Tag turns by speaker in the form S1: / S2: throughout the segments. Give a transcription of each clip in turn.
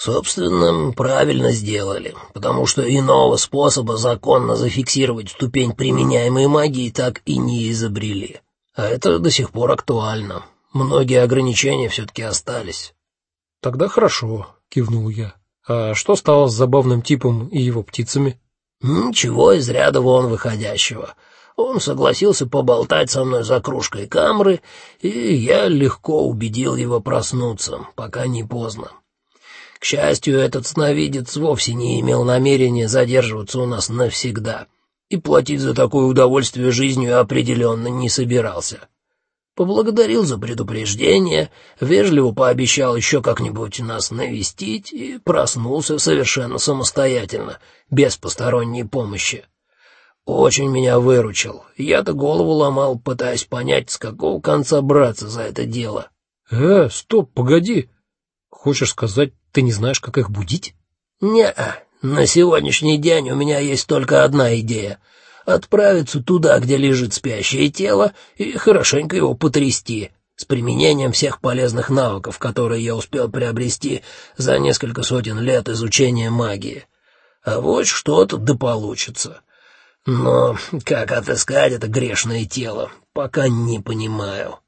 S1: Собственно, правильно сделали, потому что иного способа законно зафиксировать ступень применяемой магии так и не изобрели. А это до сих пор актуально. Многие ограничения все таки остались.
S2: Тогда хорошо, кивнул я. А что стало с забавным типом и его птицами?
S1: Ничего из ряда вон выходящего. Он согласился поболтать со мной за кружкой камры, и я легко убедил его проснуться, пока не поздно. К счастью, этот сновидец вовсе не имел намерения задерживаться у нас навсегда, и платить за такое удовольствие жизнью определенно не собирался. Поблагодарил за предупреждение, вежливо пообещал еще как-нибудь нас навестить и проснулся совершенно самостоятельно, без посторонней помощи. Очень меня выручил. Я-то голову ломал, пытаясь понять, с какого конца браться за это дело.
S2: Э, стоп, погоди. Хочешь сказать, ты не знаешь, как их будить?
S1: Не, на сегодняшний день у меня есть только одна идея: отправиться туда, где лежит спящее тело, и хорошенько его потрясти с применением всех полезных навыков, которые я успел приобрести за несколько сотен лет изучения магии. А вот что-то да получится. Но как отыскать это грешное тело, пока не понимаю.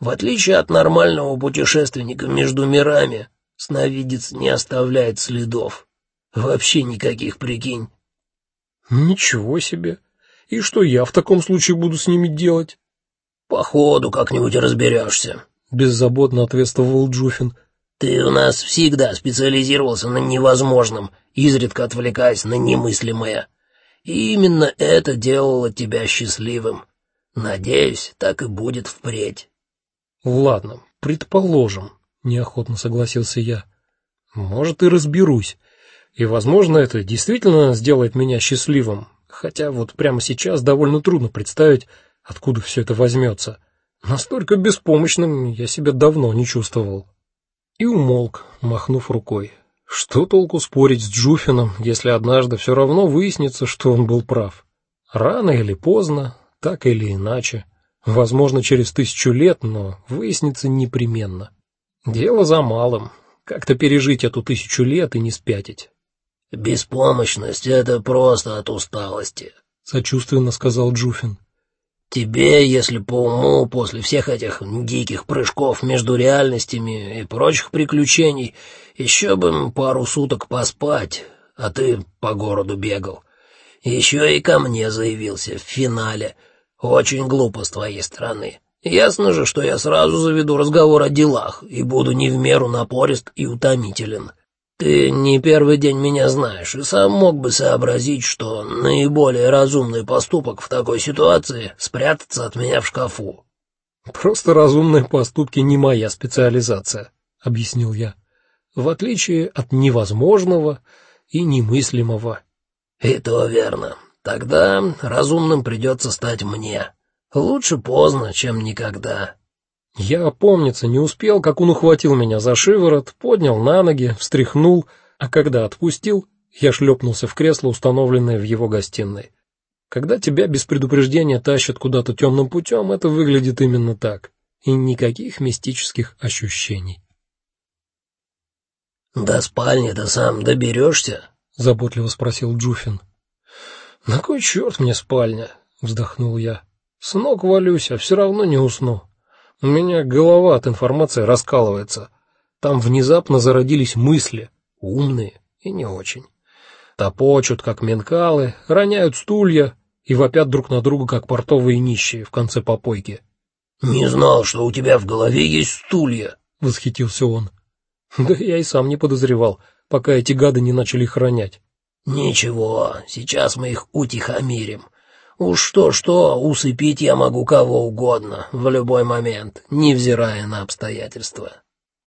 S1: В отличие от нормального путешественника между мирами, Сновидец не оставляет следов. Вообще никаких, прикинь.
S2: Ничего себе. И что я в таком случае буду с ними делать?
S1: По ходу как-нибудь разберешься.
S2: беззаботно ответствовал Джуфин.
S1: Ты у нас всегда специализировался на невозможном, изредка отвлекаясь на немыслимое. И именно это делало тебя счастливым. Надеюсь, так и будет впредь.
S2: Ладно, предположим неохотно согласился я. Может и разберусь. И, возможно, это действительно сделает меня счастливым, хотя вот прямо сейчас довольно трудно представить, откуда все это возьмется. Настолько беспомощным я себя давно не чувствовал. И умолк, махнув рукой. Что толку спорить с Джуфином, если однажды все равно выяснится, что он был прав? Рано или поздно, так или иначе, возможно, через тысячу лет, но выяснится непременно. Дело за малым как-то пережить эту тысячу лет и не спятить.
S1: Беспомощность это просто от усталости,
S2: сочувственно сказал Джуфин.
S1: Тебе, если по уму после всех этих диких прыжков между реальностями и прочих приключений, еще бы пару суток поспать, а ты по городу бегал. Еще и ко мне заявился в финале. Очень глупо с твоей стороны. Ясно же, что я сразу заведу разговор о делах и буду не в меру напорист и утомителен. Ты не первый день меня знаешь и сам мог бы сообразить, что наиболее разумный поступок в такой ситуации спрятаться от меня в шкафу.
S2: Просто разумные поступки не моя специализация, объяснил я. В отличие от невозможного и немыслимого.
S1: И то верно. Тогда разумным придется стать мне. Лучше поздно, чем никогда.
S2: Я опомниться не успел, как он ухватил меня за шиворот, поднял на ноги, встряхнул, а когда отпустил, я шлепнулся в кресло, установленное в его гостиной. Когда тебя без предупреждения тащат куда-то темным путем, это выглядит именно так, и никаких мистических ощущений.
S1: До спальни ты сам доберешься?
S2: заботливо спросил Джуфин. На кой черт мне спальня? вздохнул я. С ног валюсь, а все равно не усну. У меня голова от информации раскалывается. Там внезапно зародились мысли, умные и не очень. Топочут как менкалы, роняют стулья и вопят друг на друга как портовые нищие в конце попойки.
S1: Не знал, что у тебя в голове есть стулья,
S2: восхитился он. Да я и сам не подозревал, пока эти гады не начали их ронять.
S1: Ничего, сейчас мы их утихомирим. Уж что-что, усыпить я могу кого угодно в любой момент, невзирая на обстоятельства.